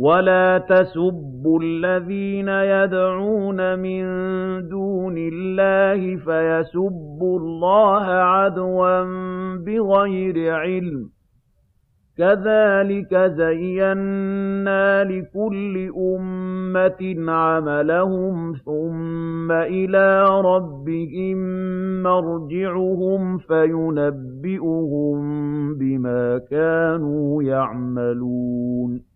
وَلَا تَسُبُّوا الَّذِينَ يَدْعُونَ مِن دُونِ اللَّهِ فَيَسُبُّوا اللَّهَ عَدْوًا بِغَيْرِ عِلْمٍ ۗ كَذَٰلِكَ زَيَّنَّا لِكُلِّ أُمَّةٍ عَمَلَهُمْ ثُمَّ إِلَىٰ رَبِّهِم مَّرْجِعُهُمْ فَيُنَبِّئُهُم بِمَا كَانُوا يَعْمَلُونَ